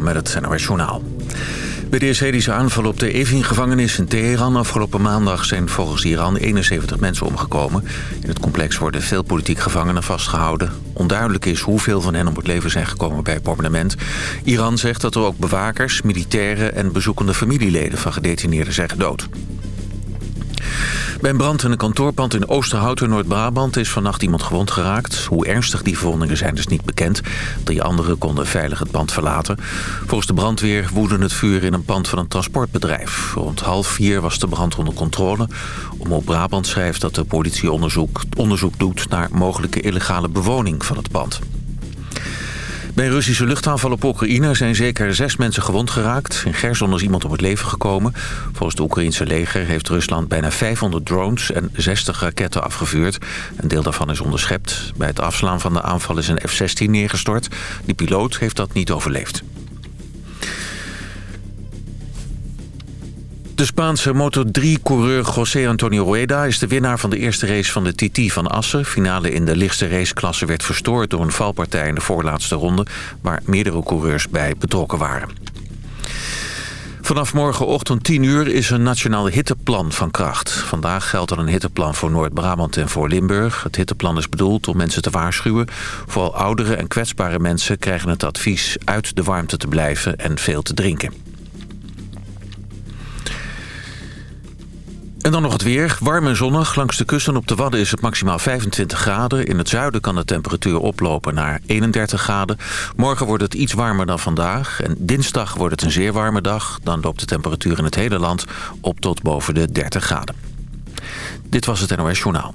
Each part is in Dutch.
Met het NOS. Bij de Israëlische aanval op de Evin-gevangenis in Teheran afgelopen maandag zijn volgens Iran 71 mensen omgekomen. In het complex worden veel politiek gevangenen vastgehouden. Onduidelijk is hoeveel van hen om het leven zijn gekomen bij het bombardement. Iran zegt dat er ook bewakers, militairen en bezoekende familieleden van gedetineerden zijn gedood. Bij een brand in een kantoorpand in Oosterhout in Noord-Brabant is vannacht iemand gewond geraakt. Hoe ernstig die verwondingen zijn is niet bekend. Drie anderen konden veilig het pand verlaten. Volgens de brandweer woedde het vuur in een pand van een transportbedrijf. Rond half vier was de brand onder controle. Omroep Brabant schrijft dat de politie onderzoek, onderzoek doet naar mogelijke illegale bewoning van het pand. Bij een Russische luchtaanval op Oekraïne zijn zeker zes mensen gewond geraakt. In Gerson is iemand om het leven gekomen. Volgens het Oekraïnse leger heeft Rusland bijna 500 drones en 60 raketten afgevuurd. Een deel daarvan is onderschept. Bij het afslaan van de aanval is een F-16 neergestort. Die piloot heeft dat niet overleefd. De Spaanse Moto3-coureur José Antonio Rueda is de winnaar van de eerste race van de TT van Assen. Finale in de lichtste raceklasse werd verstoord door een valpartij in de voorlaatste ronde... waar meerdere coureurs bij betrokken waren. Vanaf morgenochtend 10 uur is een nationaal hitteplan van kracht. Vandaag geldt er een hitteplan voor Noord-Brabant en voor Limburg. Het hitteplan is bedoeld om mensen te waarschuwen. Vooral oudere en kwetsbare mensen krijgen het advies uit de warmte te blijven en veel te drinken. En dan nog het weer. Warm en zonnig. Langs de kusten op de Wadden is het maximaal 25 graden. In het zuiden kan de temperatuur oplopen naar 31 graden. Morgen wordt het iets warmer dan vandaag. En dinsdag wordt het een zeer warme dag. Dan loopt de temperatuur in het hele land op tot boven de 30 graden. Dit was het NOS Journaal.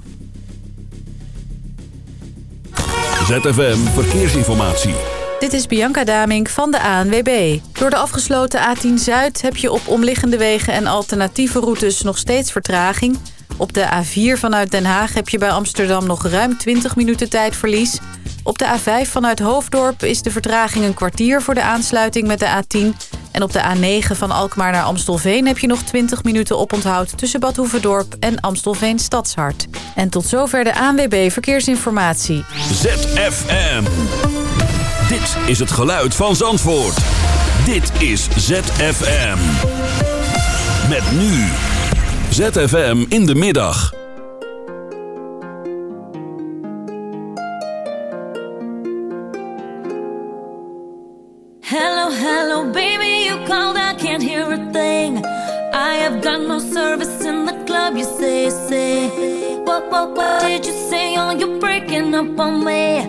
ZFM Verkeersinformatie. Dit is Bianca Damink van de ANWB. Door de afgesloten A10 Zuid heb je op omliggende wegen en alternatieve routes nog steeds vertraging. Op de A4 vanuit Den Haag heb je bij Amsterdam nog ruim 20 minuten tijdverlies. Op de A5 vanuit Hoofddorp is de vertraging een kwartier voor de aansluiting met de A10. En op de A9 van Alkmaar naar Amstelveen heb je nog 20 minuten oponthoud... tussen Bad Hoevedorp en Amstelveen Stadshart. En tot zover de ANWB Verkeersinformatie. ZFM. Dit is het geluid van Zandvoort. Dit is ZFM. Met nu. ZFM in de middag. Hello, hello, baby, you called, I can't hear a thing. I have got no service in the club, you say, say. What, what, what did you say? Oh, you're breaking up on me.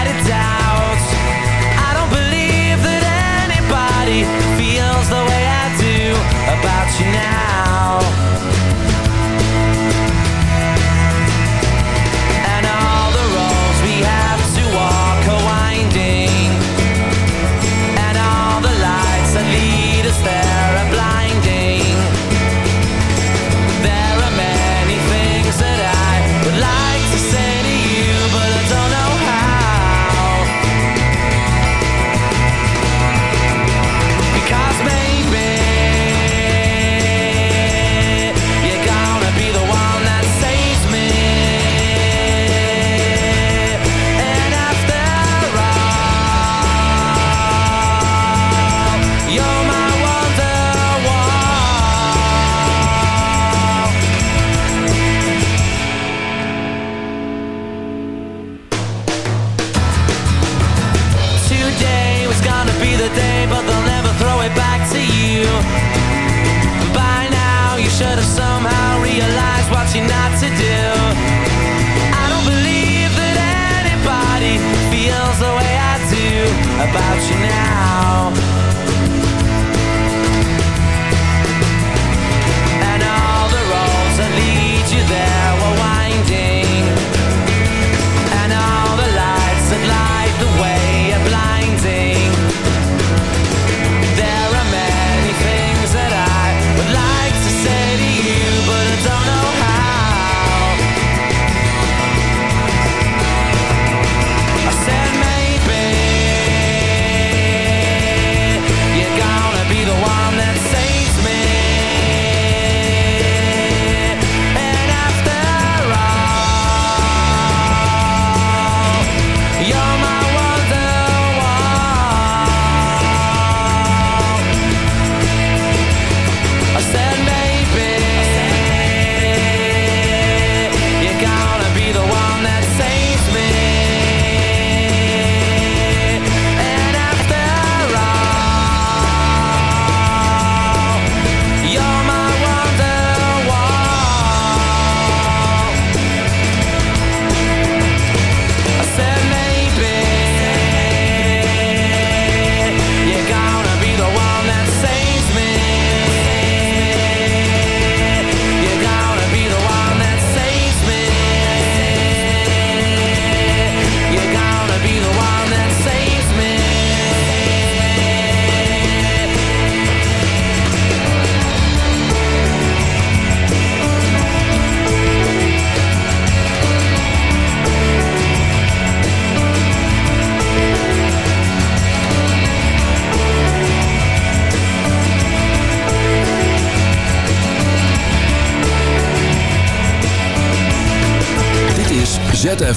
about you now.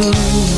Oh.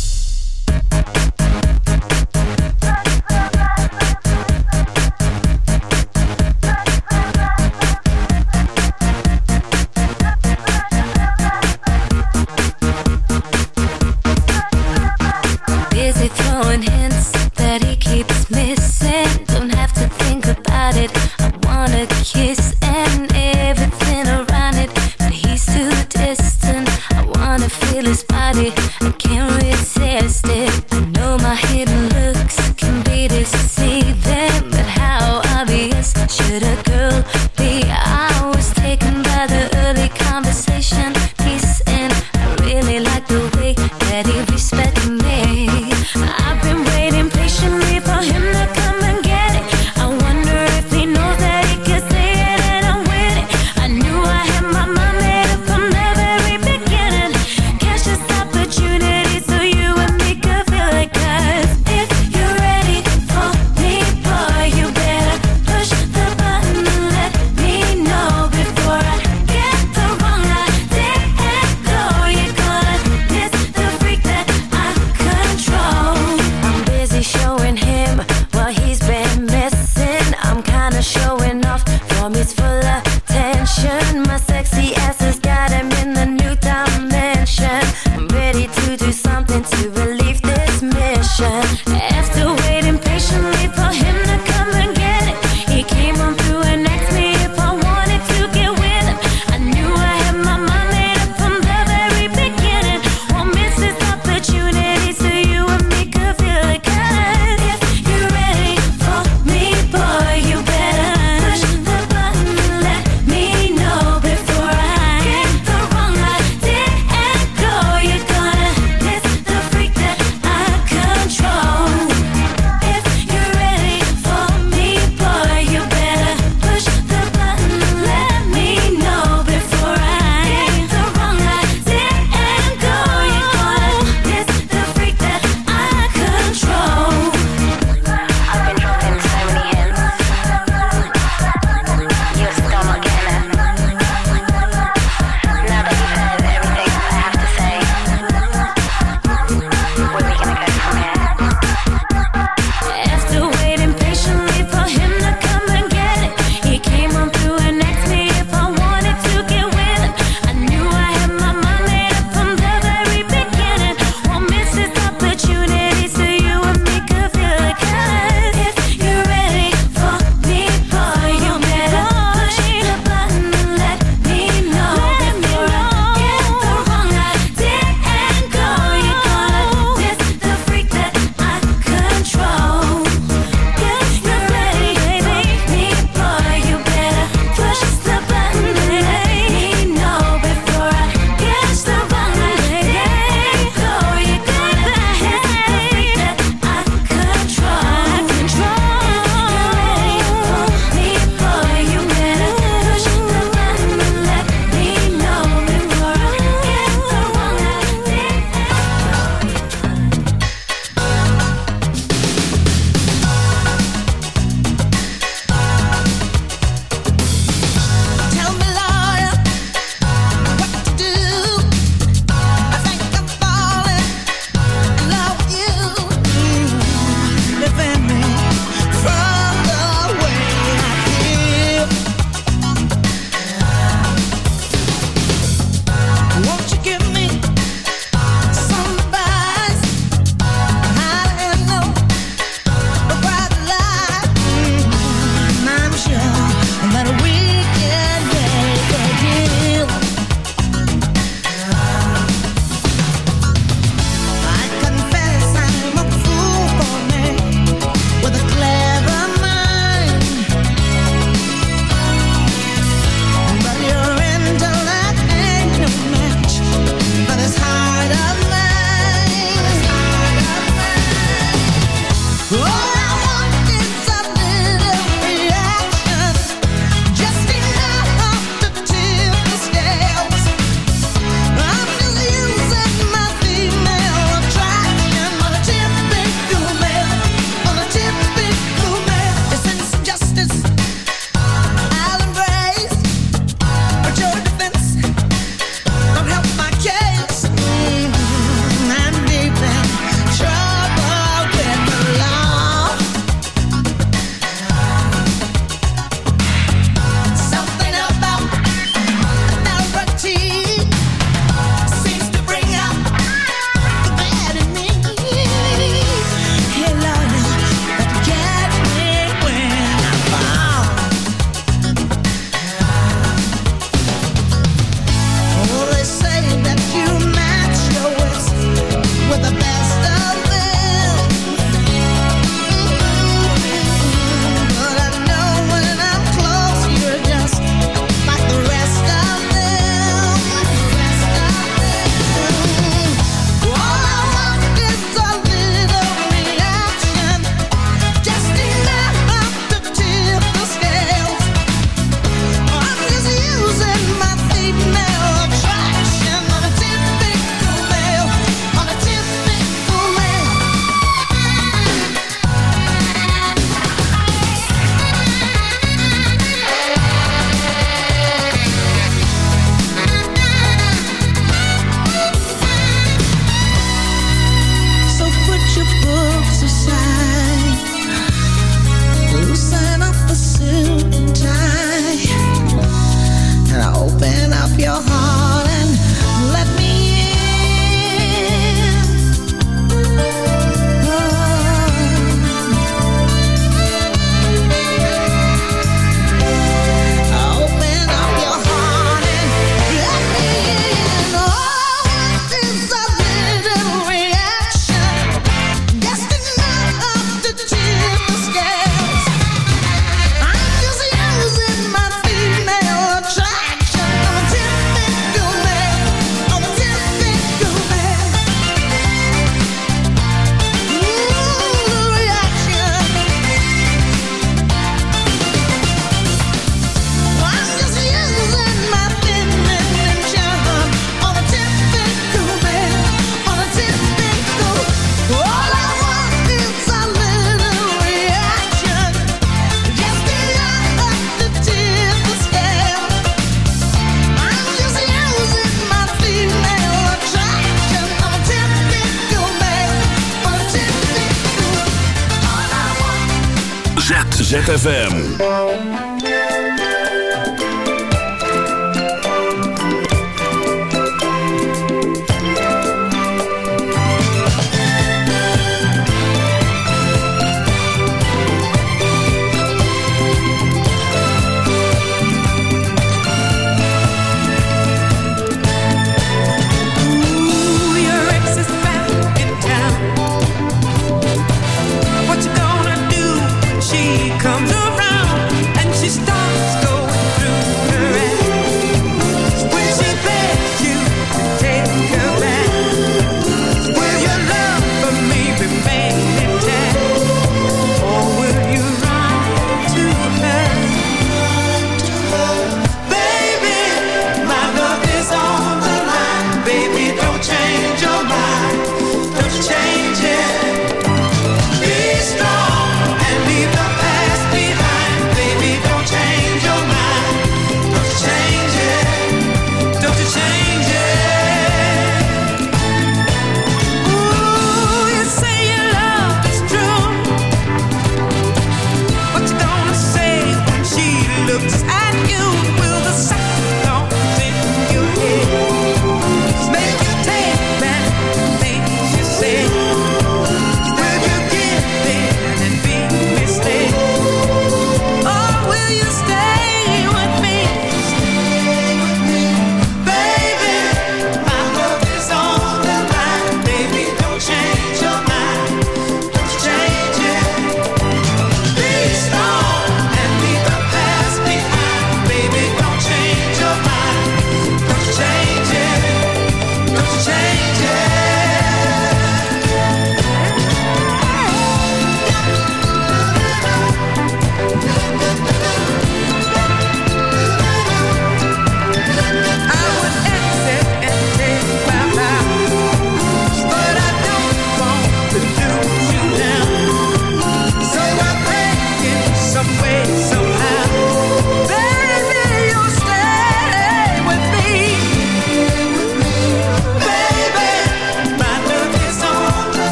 ZFM.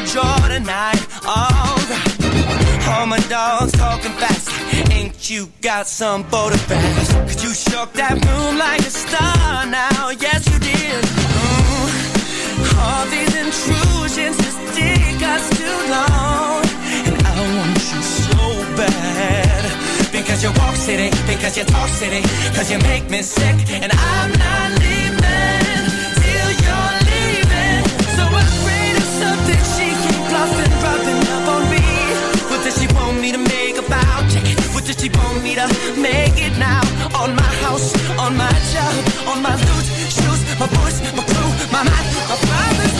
the Jordan night. All right. All my dogs talking fast. Ain't you got some boat of bass? Cause you shook that room like a star now. Yes, you did. Ooh. All these intrusions just take us too long. And I want you so bad. Because you walk city, because you talk city, because you make me sick. And I'm not leaving. Dropping up on me. What does she want me to make about? Check. What does she want me to make it now? On my house, on my job, on my loot, shoes, my voice, my crew, my mind, my problems.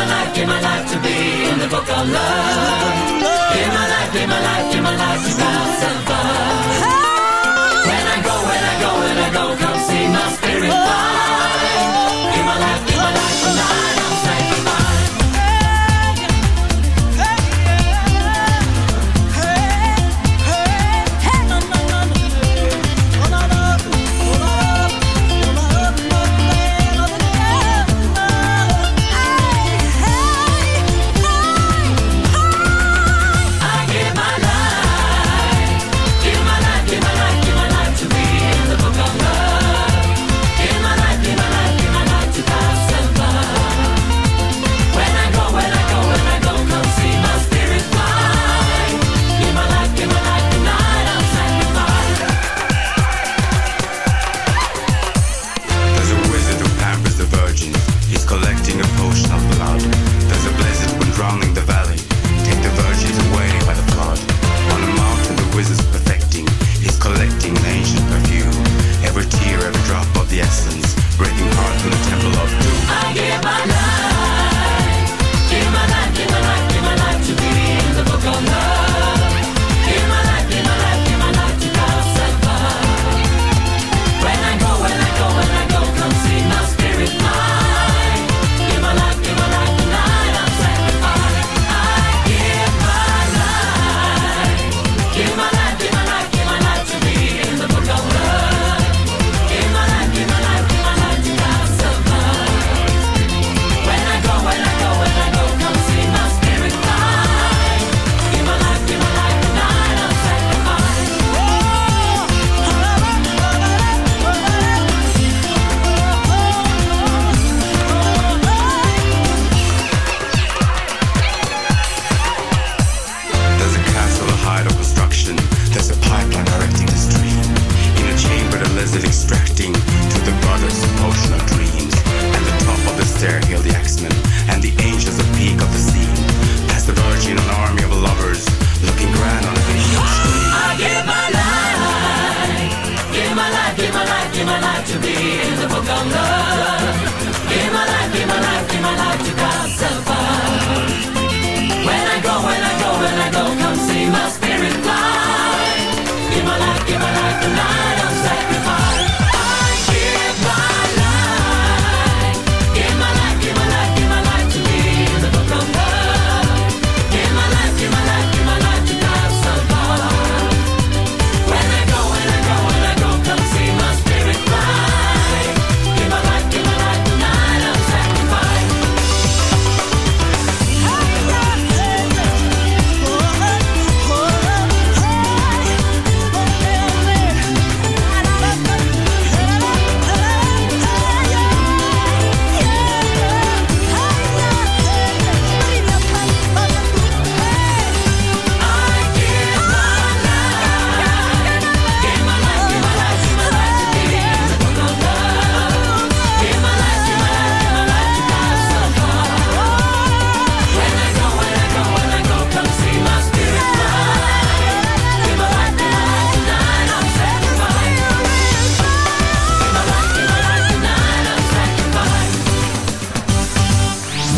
my life, give my life to be in the book of love. Give my life, give my life, give my life to God.